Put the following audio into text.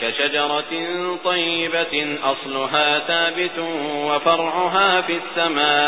كشجرة طيبة أصلها ثابت وفرعها في السماء.